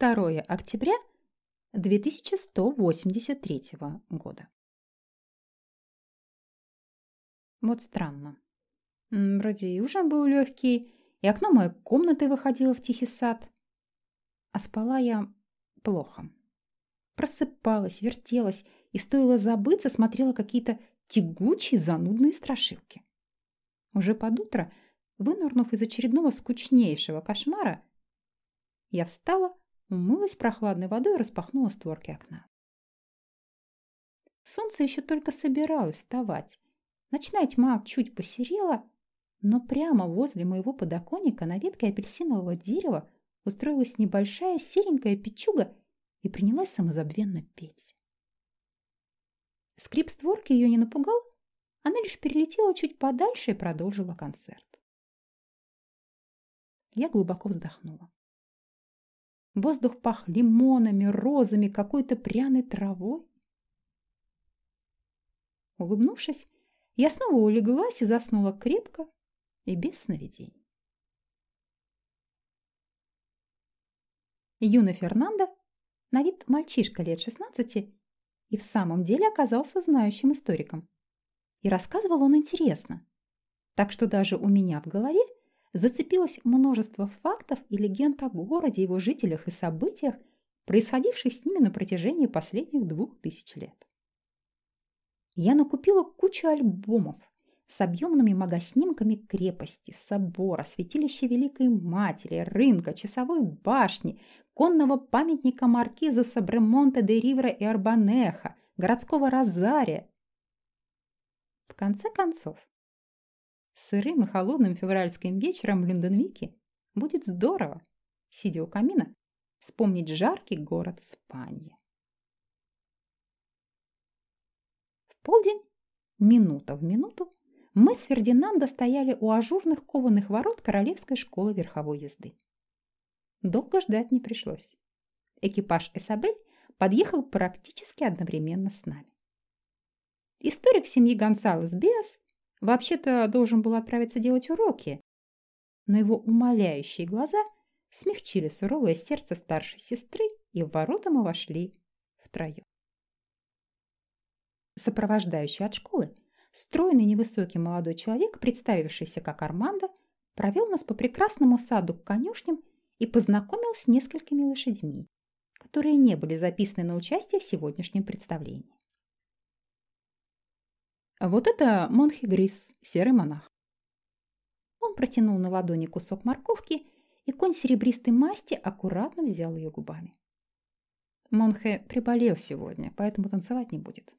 2 октября 2183 года. Вот странно. Вроде и ужин был легкий, и окно моей комнаты выходило в тихий сад. А спала я плохо. Просыпалась, вертелась, и стоило забыться, смотрела какие-то тягучие занудные страшилки. Уже под утро, вынырнув из очередного скучнейшего кошмара, я встала, умылась прохладной водой и распахнула створки окна. Солнце еще только собиралось вставать. Ночная тьма чуть посерела, но прямо возле моего подоконника на ветке апельсинового дерева устроилась небольшая серенькая печуга и принялась самозабвенно петь. Скрип створки ее не напугал, она лишь перелетела чуть подальше и продолжила концерт. Я глубоко вздохнула. Воздух пах лимонами, розами, какой-то пряной травой. Улыбнувшись, я снова улеглась и заснула крепко и без сновидений. Юна Фернандо, на вид мальчишка лет 16, и в самом деле оказался знающим историком. И рассказывал он интересно. Так что даже у меня в голове зацепилось множество фактов и легенд о городе, его жителях и событиях, происходивших с ними на протяжении последних двух тысяч лет. Я накупила кучу альбомов с объемными магоснимками крепости, собора, святилища Великой Матери, рынка, часовой башни, конного памятника маркизу Сабремонте де Ривра и Арбанеха, городского розария. В конце концов, сырым и холодным февральским вечером в Люнденвике будет здорово, сидя у камина, вспомнить жаркий город Испании. В полдень, минута в минуту, мы с Фердинандо стояли у ажурных кованых ворот Королевской школы верховой езды. Долго ждать не пришлось. Экипаж Эсабель подъехал практически одновременно с нами. Историк семьи Гонсалес Биас вообще-то должен был отправиться делать уроки, но его умоляющие глаза смягчили суровое сердце старшей сестры, и в ворота мы вошли втроем. Сопровождающий от школы Стройный невысокий молодой человек, представившийся как Армандо, провел нас по прекрасному саду к конюшням и познакомил с несколькими лошадьми, которые не были записаны на участие в сегодняшнем представлении. А вот это Монхи Грис, серый монах. Он протянул на ладони кусок морковки, и конь серебристой масти аккуратно взял ее губами. Монхе приболел сегодня, поэтому танцевать не будет.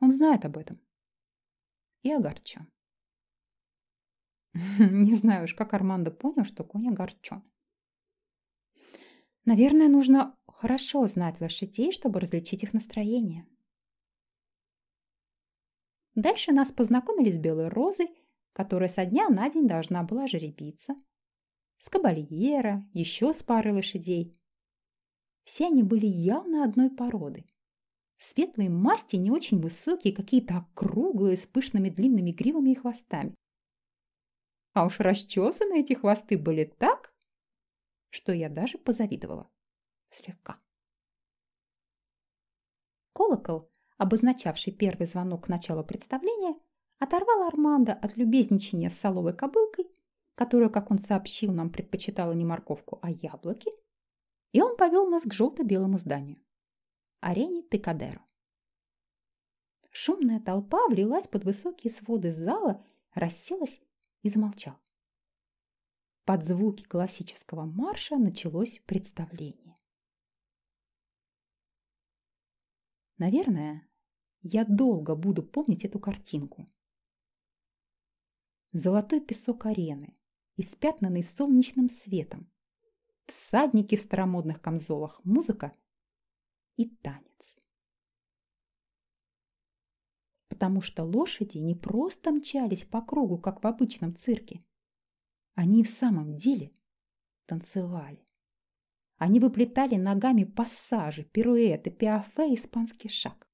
Он знает об этом и огорчен. Не знаю уж, как Армандо понял, что конь огорчен. Наверное, нужно хорошо знать лошадей, чтобы различить их настроение. Дальше нас познакомили с Белой Розой, которая со дня на день должна была жеребиться, с Кабальера, еще с парой лошадей. Все они были явно одной породы. Светлые масти, не очень высокие, какие-то округлые, с пышными длинными гривами и хвостами. А уж расчесаны эти хвосты были так, что я даже позавидовала. Слегка. Колокол, обозначавший первый звонок к началу представления, оторвал Армандо от любезничания с соловой кобылкой, которую, как он сообщил нам, предпочитала не морковку, а яблоки, и он повел нас к желто-белому зданию арене Пикадеро. Шумная толпа влилась под высокие своды зала, расселась и замолчала. Под звуки классического марша началось представление. Наверное, я долго буду помнить эту картинку. Золотой песок арены, испятнанный солнечным светом, всадники в старомодных камзолах, музыка и танец. Потому что лошади не просто мчались по кругу, как в обычном цирке. Они в самом деле танцевали. Они выплетали ногами пассажи, пируэты, пиафе, испанский шаг.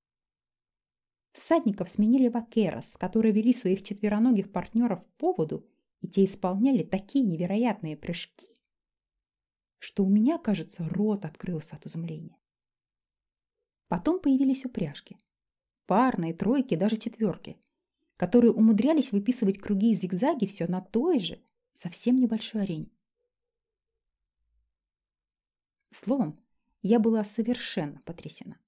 Всадников сменили вакерос, которые вели своих четвероногих партнеров по поводу, и те исполняли такие невероятные прыжки, что у меня, кажется, рот открылся от изумления. Потом появились упряжки. Парные, тройки, даже четверки, которые умудрялись выписывать круги и зигзаги все на той же, совсем небольшой арене. Словом, я была совершенно потрясена.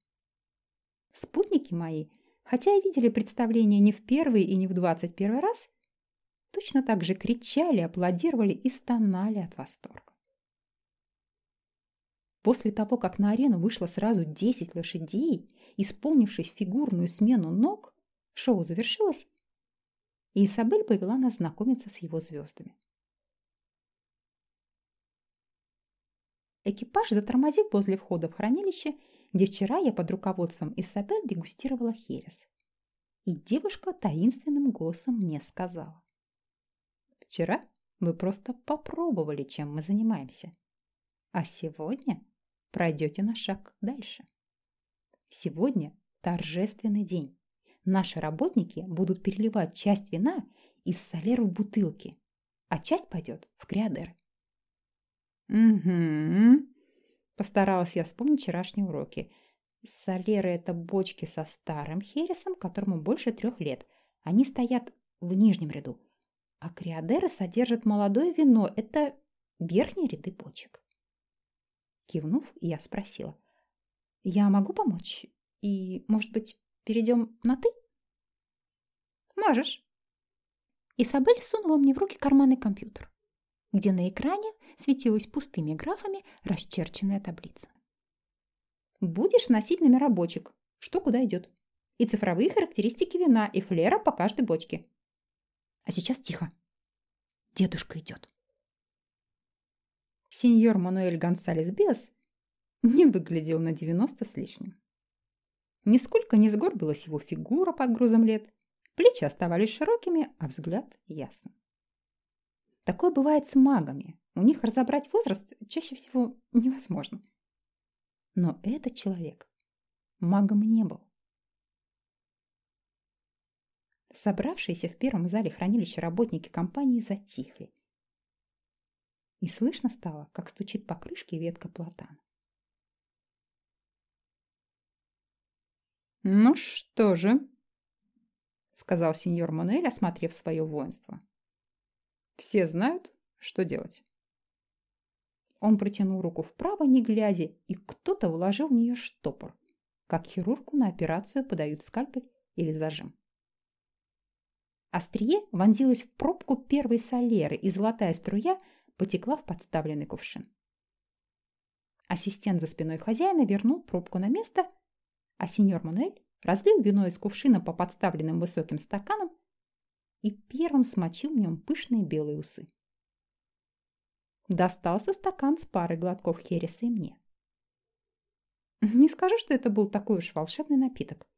Спутники мои, хотя и видели представление не в первый и не в двадцать первый раз, точно так же кричали, аплодировали и стонали от восторга. После того, как на арену вышло сразу 10 лошадей, исполнившись фигурную смену ног, шоу завершилось, и Изабель повела нас знакомиться с его звездами. Экипаж затормозил возле входа в хранилище, где вчера я под руководством Исабель дегустировала херес. И девушка таинственным голосом мне сказала. «Вчера вы просто попробовали, чем мы занимаемся. А сегодня пройдете на шаг дальше. Сегодня торжественный день. Наши работники будут переливать часть вина из солеры в бутылки, а часть пойдет в криадеры. Угу. Постаралась я вспомнить вчерашние уроки. Солеры – это бочки со старым хересом, которому больше трех лет. Они стоят в нижнем ряду. А криадеры содержат молодое вино. Это верхние ряды бочек. Кивнув, я спросила. «Я могу помочь? И, может быть, перейдем на «ты»?» «Можешь». Исабель сунула мне в руки карманный компьютер, где на экране светилась пустыми графами расчерченная таблица. «Будешь носить номера бочек, что куда идет, и цифровые характеристики вина и флера по каждой бочке. А сейчас тихо. Дедушка идет» сеньор Мануэль Гонсалес Биас не выглядел на 90 с лишним. Нисколько не сгорбилась его фигура под грузом лет, плечи оставались широкими, а взгляд ясным. Такое бывает с магами. У них разобрать возраст чаще всего невозможно. Но этот человек магом не был. Собравшиеся в первом зале хранилища работники компании затихли и слышно стало, как стучит по крышке ветка платана. «Ну что же», — сказал сеньор Мануэль, осмотрев свое воинство. «Все знают, что делать». Он протянул руку вправо, не глядя, и кто-то вложил в нее штопор, как хирургу на операцию подают скальпель или зажим. Острие вонзилось в пробку первой солеры, и золотая струя потекла в подставленный кувшин. Ассистент за спиной хозяина вернул пробку на место, а сеньор Мануэль разлил вино из кувшина по подставленным высоким стаканам и первым смочил в нем пышные белые усы. Достался стакан с парой глотков хереса и мне. Не скажу, что это был такой уж волшебный напиток.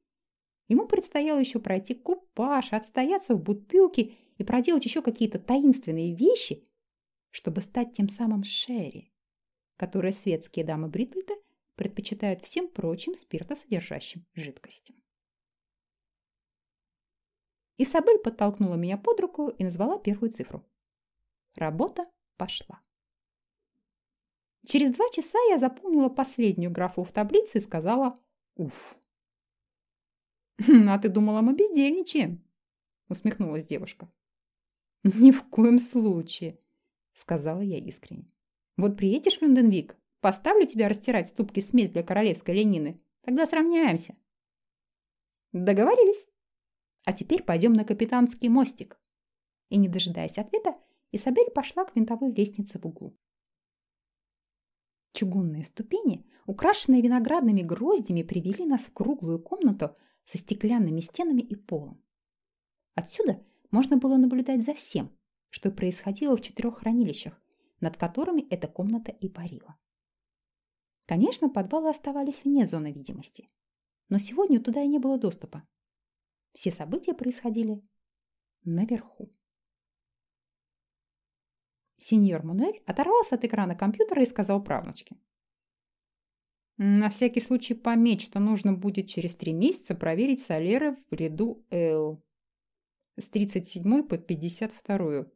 Ему предстояло еще пройти купаж, отстояться в бутылке и проделать еще какие-то таинственные вещи, чтобы стать тем самым Шерри, которое светские дамы Бритвельда предпочитают всем прочим спиртосодержащим жидкостям. Исабель подтолкнула меня под руку и назвала первую цифру. Работа пошла. Через два часа я запомнила последнюю графу в таблице и сказала «Уф». «А ты думала, мы бездельничаем?» усмехнулась девушка. «Ни в коем случае. — сказала я искренне. «Вот приедешь в Люнденвик, поставлю тебя растирать в ступке смесь для королевской ленины. Тогда сравняемся». «Договорились. А теперь пойдем на капитанский мостик». И, не дожидаясь ответа, Исабель пошла к винтовой лестнице в углу. Чугунные ступени, украшенные виноградными гроздями, привели нас в круглую комнату со стеклянными стенами и полом. Отсюда можно было наблюдать за всем, что происходило в четырех хранилищах, над которыми эта комната и парила. Конечно, подвалы оставались вне зоны видимости, но сегодня туда и не было доступа. Все события происходили наверху. Сеньор Мануэль оторвался от экрана компьютера и сказал правнучке. На всякий случай пометь, что нужно будет через три месяца проверить солеры в ряду L. С 37 по 52.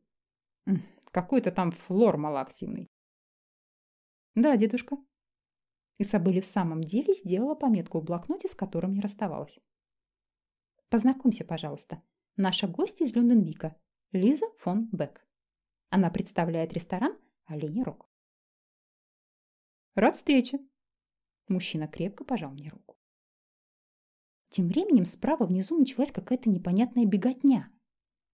Какой-то там флор малоактивный. Да, дедушка. Исабель в самом деле сделала пометку в блокноте, с которым не расставалась. Познакомься, пожалуйста. Наша гостья из Люнденвика, Лиза фон Бек. Она представляет ресторан «Оленей Рог». Рад встрече. Мужчина крепко пожал мне руку. Тем временем справа внизу началась какая-то непонятная беготня.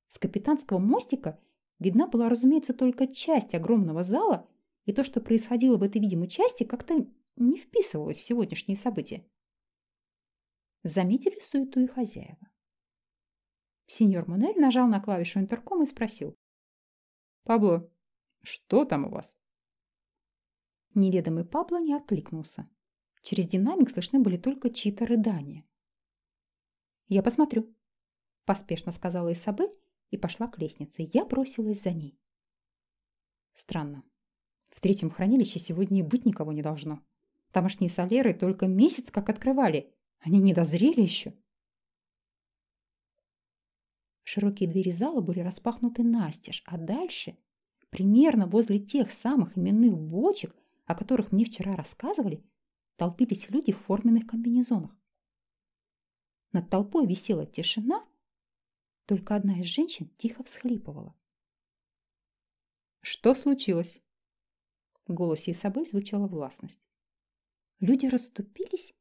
С капитанского мостика видна была, разумеется, только часть огромного зала, и то, что происходило в этой видимой части, как-то не вписывалось в сегодняшние события. Заметили суету и хозяева. Сеньор Мунель нажал на клавишу интерком и спросил. «Пабло, что там у вас?» Неведомый Пабло не откликнулся. Через динамик слышны были только чьи-то рыдания. «Я посмотрю», – поспешно сказала Исабель и пошла к лестнице. Я бросилась за ней. Странно. В третьем хранилище сегодня и быть никого не должно. Тамошние солеры только месяц как открывали. Они не дозрели еще. Широкие двери зала были распахнуты настежь, а дальше, примерно возле тех самых именных бочек, о которых мне вчера рассказывали, толпились люди в форменных комбинезонах. Над толпой висела тишина, только одна из женщин тихо всхлипывала. «Что случилось?» В голосе Исабель звучала властность. Люди расступились,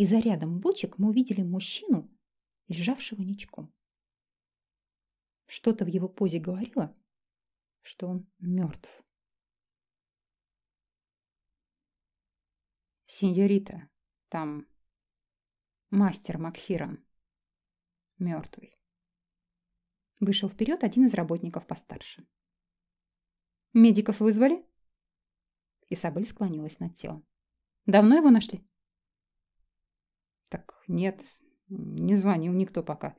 и за рядом бочек мы увидели мужчину, лежавшего ничком. Что-то в его позе говорило, что он мертв. Сеньорита, там мастер Макхирон, мертвый. Вышел вперед один из работников постарше. «Медиков вызвали?» Исабель склонилась над телом. Давно его нашли? Так нет, не звонил никто пока.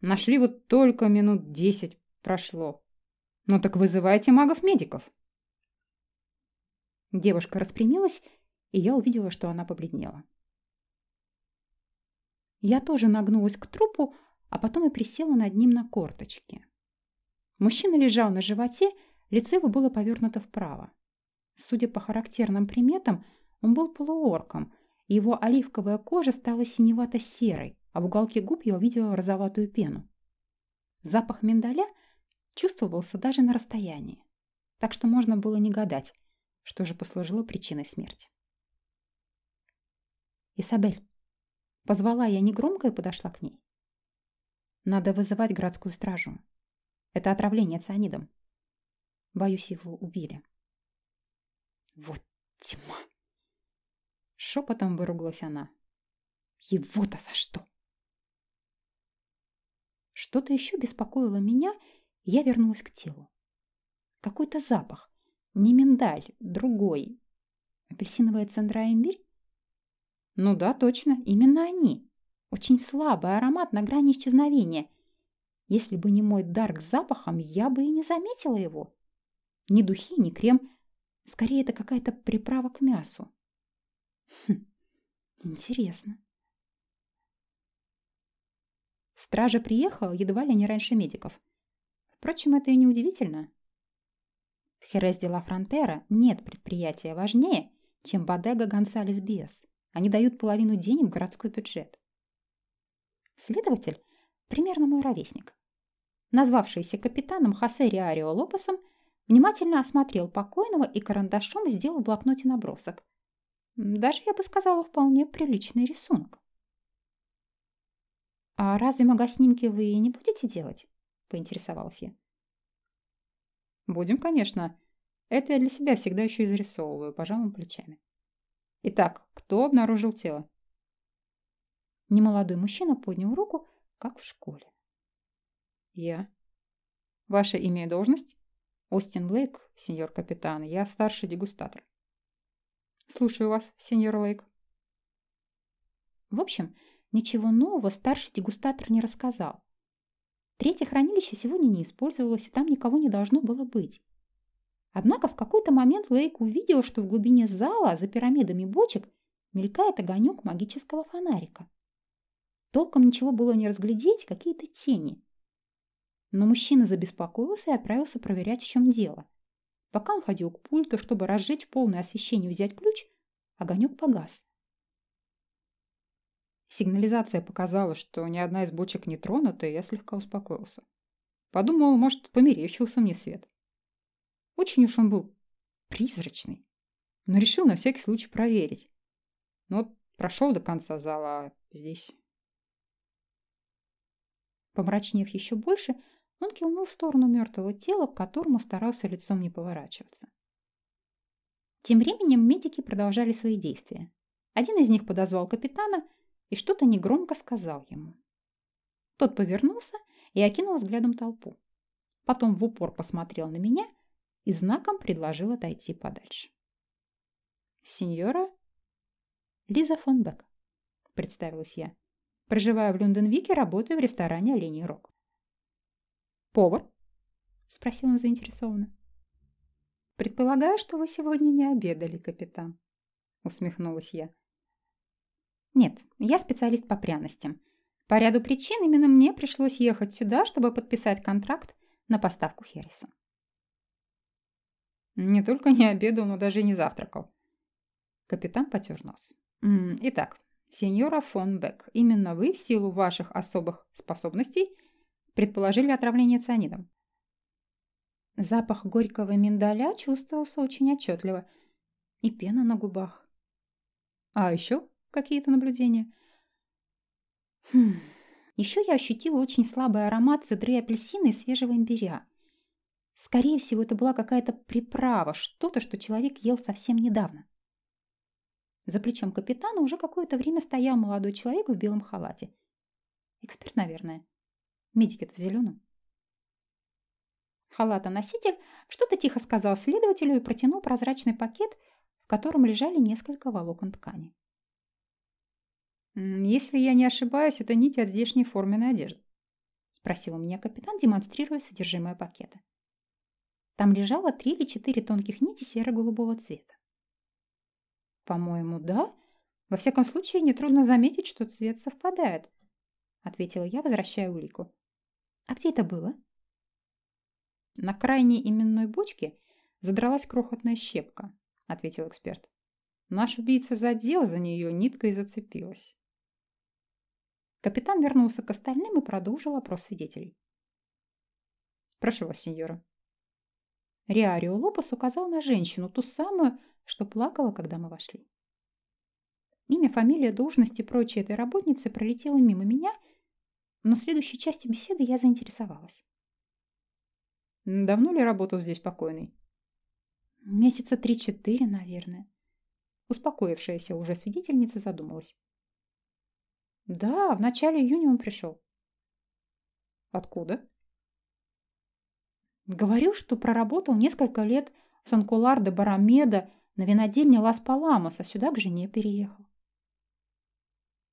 Нашли вот только минут десять прошло. Ну так вызывайте магов-медиков. Девушка распрямилась, и я увидела, что она побледнела. Я тоже нагнулась к трупу, а потом и присела над ним на корточки. Мужчина лежал на животе, лицо его было повернуто вправо. Судя по характерным приметам, он был полуорком, его оливковая кожа стала синевато-серой, а в уголке губ я увидела розоватую пену. Запах миндаля чувствовался даже на расстоянии, так что можно было не гадать, что же послужило причиной смерти. «Исабель!» Позвала я негромко и подошла к ней. «Надо вызывать городскую стражу. Это отравление цианидом. Боюсь, его убили». «Вот тьма!» Шепотом выругалась она. Его-то за что? Что-то еще беспокоило меня, и я вернулась к телу. Какой-то запах. Не миндаль, другой. Апельсиновая цендра имбирь? Ну да, точно, именно они. Очень слабый аромат на грани исчезновения. Если бы не мой дар к запахам, я бы и не заметила его. Ни духи, ни крем. Скорее, это какая-то приправа к мясу. Хм, интересно. Стража приехала едва ли не раньше медиков. Впрочем, это и не удивительно. В Херес де ла Фронтера нет предприятия важнее, чем Бодега Гонсалес Биас. Они дают половину денег в городской бюджет. Следователь, примерно мой ровесник, назвавшийся капитаном Хосе Риарио Лопесом, внимательно осмотрел покойного и карандашом сделал в блокноте набросок, даже, я бы сказала, вполне приличный рисунок. «А разве магоснимки вы не будете делать?» – поинтересовалась я. «Будем, конечно. Это я для себя всегда еще и зарисовываю, пожалуй, плечами. Итак, кто обнаружил тело?» Немолодой мужчина поднял руку, как в школе. «Я. Ваше имя и должность?» «Остин Лейк, сеньор капитан. Я старший дегустатор». Слушаю вас, сеньор Лейк. В общем, ничего нового старший дегустатор не рассказал. Третье хранилище сегодня не использовалось, и там никого не должно было быть. Однако в какой-то момент Лейк увидел, что в глубине зала, за пирамидами бочек, мелькает огонек магического фонарика. Толком ничего было не разглядеть, какие-то тени. Но мужчина забеспокоился и отправился проверять, в чем дело. Пока он ходил к пульту, чтобы разжечь полное освещение и взять ключ, огонек погас. Сигнализация показала, что ни одна из бочек не тронута, и я слегка успокоился. Подумал, может, померещился мне свет. Очень уж он был призрачный, но решил на всякий случай проверить. Ну вот прошел до конца зала, а здесь... Помрачнев еще больше, он кивнул в сторону мертвого тела, к которому старался лицом не поворачиваться. Тем временем медики продолжали свои действия. Один из них подозвал капитана и что-то негромко сказал ему. Тот повернулся и окинул взглядом толпу. Потом в упор посмотрел на меня и знаком предложил отойти подальше. «Сеньора?» «Лиза фон Бек», — представилась я. «Проживаю в Люнденвике, работаю в ресторане «Оленей Рог». «Повар?» — спросил он заинтересованно. «Предполагаю, что вы сегодня не обедали, капитан», — усмехнулась я. «Нет, я специалист по пряностям. По ряду причин именно мне пришлось ехать сюда, чтобы подписать контракт на поставку Хереса». «Не только не обедал, но даже и не завтракал». Капитан потер нос. «Итак, сеньора фон Бек, именно вы в силу ваших особых способностей предположили отравление цианидом?» Запах горького миндаля чувствовался очень отчетливо. И пена на губах. А еще какие-то наблюдения? Хм. Еще я ощутила очень слабый аромат цедры апельсина и свежего имбиря. Скорее всего, это была какая-то приправа, что-то, что человек ел совсем недавно. За плечом капитана уже какое-то время стоял молодой человек в белом халате. Эксперт, наверное. Медик-то в зеленом. Халата-носитель что-то тихо сказал следователю и протянул прозрачный пакет, в котором лежали несколько волокон ткани. «Если я не ошибаюсь, это нити от здешней форменной одежды», спросил у меня капитан, демонстрируя содержимое пакета. Там лежало три или четыре тонких нити серо-голубого цвета. «По-моему, да. Во всяком случае, нетрудно заметить, что цвет совпадает», ответила я, возвращая улику. «А где это было?» На крайней именной бочке задралась крохотная щепка, ответил эксперт. Наш убийца задел за нее, ниткой зацепилась. Капитан вернулся к остальным и продолжил опрос свидетелей. «Прошу вас, сеньора». Риарио Лопес указал на женщину, ту самую, что плакала, когда мы вошли. Имя, фамилия, должность и прочие этой работницы пролетело мимо меня, но следующей частью беседы я заинтересовалась. Давно ли работал здесь покойный? Месяца три-четыре, наверное. Успокоившаяся уже свидетельница задумалась. Да, в начале июня он пришел. Откуда? Говорю, что проработал несколько лет в Сан-Кулар де Барамеда на винодельне Лас-Паламос, а сюда к жене переехал.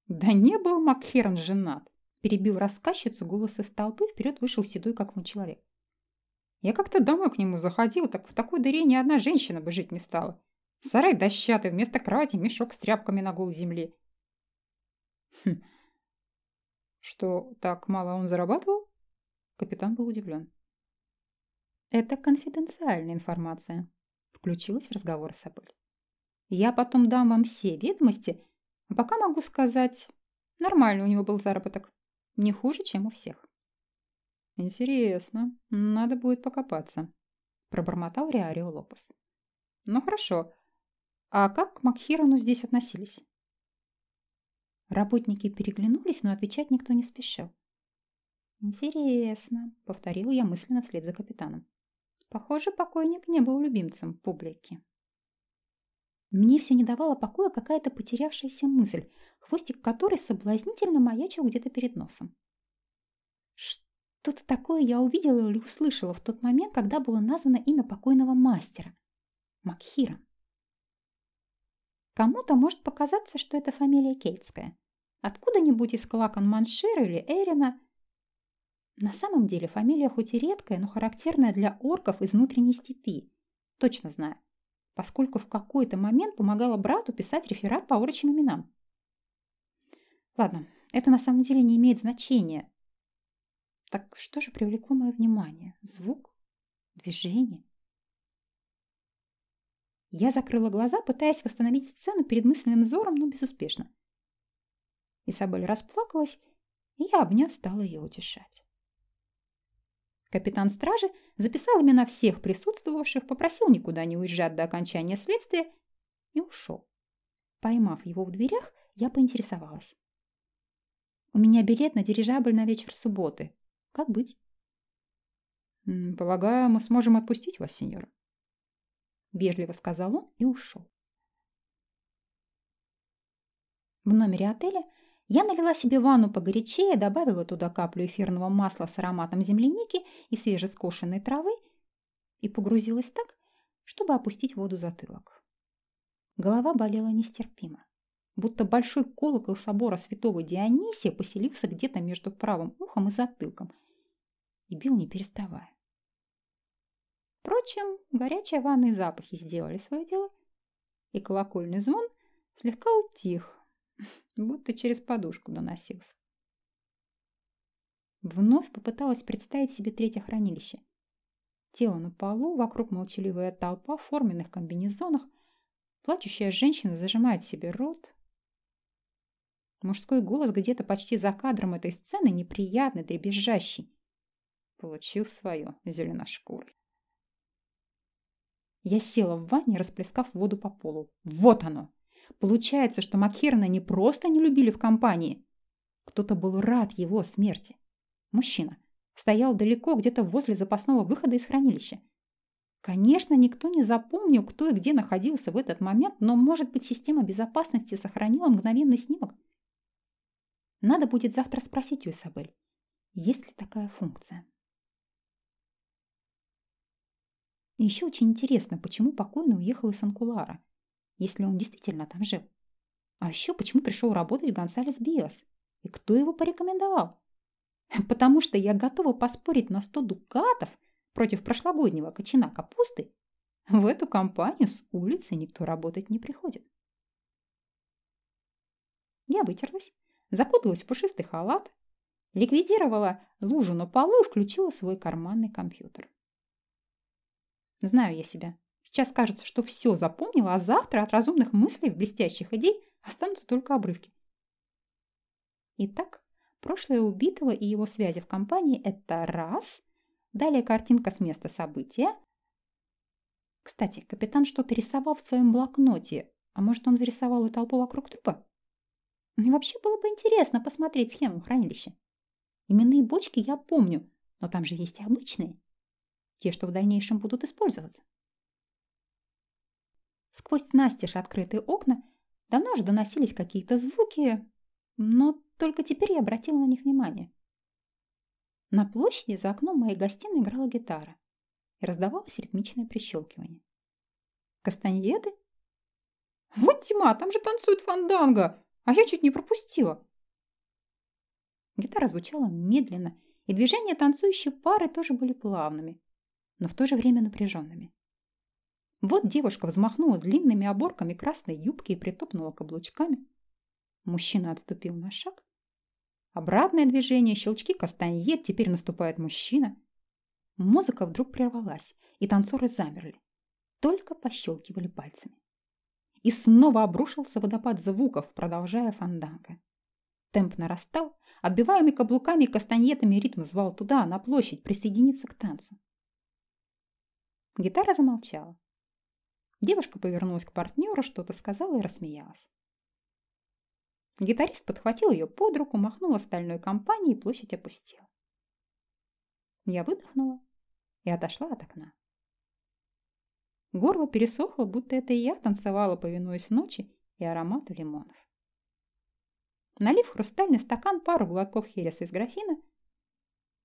Да не был Макхерн женат, перебил рассказчицу голос из толпы, вперед вышел седой, как лун человек. Я как-то домой к нему заходил, так в такой дыре ни одна женщина бы жить не стала. Сарай дощатый, вместо кровати мешок с тряпками на голой земле. Хм. Что, так мало он зарабатывал? Капитан был удивлен. Это конфиденциальная информация, включилась в разговор Сабель. Я потом дам вам все ведомости, а пока могу сказать, нормальный у него был заработок. Не хуже, чем у всех. «Интересно. Надо будет покопаться», – пробормотал Риарио Лопес. «Ну хорошо. А как к Макхирану здесь относились?» Работники переглянулись, но отвечать никто не спешил. «Интересно», — повторил я мысленно вслед за капитаном. «Похоже, покойник не был любимцем публики». Мне все не давала покоя какая-то потерявшаяся мысль, хвостик которой соблазнительно маячил где-то перед носом. Что? Что-то такое я увидела или услышала в тот момент, когда было названо имя покойного мастера – Макхира. Кому-то может показаться, что это фамилия кельтская. Откуда-нибудь из Клакон-Маншира или Эрина. На самом деле фамилия хоть и редкая, но характерная для орков из внутренней степи. Точно знаю, поскольку в какой-то момент помогала брату писать реферат по орочим именам. Ладно, это на самом деле не имеет значения. Так что же привлекло мое внимание? Звук? Движение? Я закрыла глаза, пытаясь восстановить сцену перед мысленным взором, но безуспешно. Исабель расплакалась, и я, обняв, стала ее утешать. Капитан стражи записал имена всех присутствовавших, попросил никуда не уезжать до окончания следствия и ушел. Поймав его в дверях, я поинтересовалась. «У меня билет на дирижабль на вечер субботы. Как быть?» «Полагаю, мы сможем отпустить вас, сеньор», — вежливо сказал он и ушел. В номере отеля я налила себе ванну погорячее, добавила туда каплю эфирного масла с ароматом земляники и свежескошенной травы и погрузилась так, чтобы опустить воду затылок. Голова болела нестерпимо, будто большой колокол собора святого Дионисия поселился где-то между правым ухом и затылком и бил не переставая. Впрочем, горячая ванна и запахи сделали свое дело, и колокольный звон слегка утих, будто через подушку доносился. Вновь попыталась представить себе третье хранилище. Тело на полу, вокруг молчаливая толпа в форменных комбинезонах, плачущая женщина зажимает себе рот. Мужской голос где-то почти за кадром этой сцены неприятный, дребезжащий. Получил свое, зеленошкурый. Я села в ванне, расплескав воду по полу. Вот оно! Получается, что Макхерна не просто не любили в компании. Кто-то был рад его смерти. Мужчина. Стоял далеко, где-то возле запасного выхода из хранилища. Конечно, никто не запомнил, кто и где находился в этот момент, но, может быть, система безопасности сохранила мгновенный снимок. Надо будет завтра спросить у Исабель, есть ли такая функция. еще очень интересно, почему покойный уехал из Анкулара если он действительно там жил. А еще почему пришел работать Гонсалес Биос? И кто его порекомендовал? Потому что я готова поспорить на 100 дукатов против прошлогоднего кочана капусты. В эту компанию с улицы никто работать не приходит. Я вытерлась, закуталась в пушистый халат, ликвидировала лужу на полу и включила свой карманный компьютер. Знаю я себя. Сейчас кажется, что все запомнила, а завтра от разумных мыслей, блестящих идей останутся только обрывки. Итак, прошлое убитого и его связи в компании – это раз. Далее картинка с места события. Кстати, капитан что-то рисовал в своем блокноте. А может, он зарисовал и толпу вокруг трупа? И вообще было бы интересно посмотреть схему хранилища. Именные бочки я помню, но там же есть и обычные. Те, что в дальнейшем будут использоваться. Сквозь настежь открытые окна давно уже доносились какие-то звуки, но только теперь я обратила на них внимание. На площади за окном моей гостиной играла гитара и раздавалось ритмичное прищелкивание. Кастаньеды? Вот тьма, там же танцует фанданго, а я чуть не пропустила. Гитара звучала медленно, и движения танцующей пары тоже были плавными, но в то же время напряженными. Вот девушка взмахнула длинными оборками красной юбки и притопнула каблучками. Мужчина отступил на шаг. Обратное движение, щелчки кастаньет, теперь наступает мужчина. Музыка вдруг прервалась, и танцоры замерли. Только пощелкивали пальцами. И снова обрушился водопад звуков, продолжая фанданго. Темп нарастал, отбиваемый каблуками и кастаньетами ритм звал туда, на площадь, присоединиться к танцу. Гитара замолчала. Девушка повернулась к партнеру, что-то сказала и рассмеялась. Гитарист подхватил ее под руку, махнул остальной компании, и площадь опустела. Я выдохнула и отошла от окна. Горло пересохло, будто это и я танцевала, повинуясь ночи и аромату лимонов. Налив в хрустальный стакан пару глотков хереса из графина,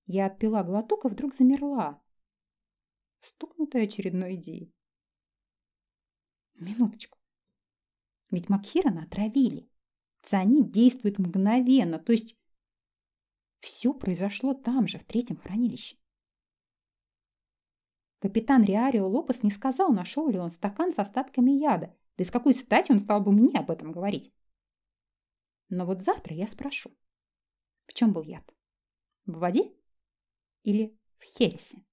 я отпила глоток и вдруг замерла, стукнутая очередной идеей. Минуточку. Ведь Макхирона отравили. Цианид действует мгновенно, то есть все произошло там же, в третьем хранилище. Капитан Риарио Лопес не сказал, нашел ли он стакан с остатками яда. Да и с какой стати он стал бы мне об этом говорить? Но вот завтра я спрошу, в чем был яд? В воде или в хересе?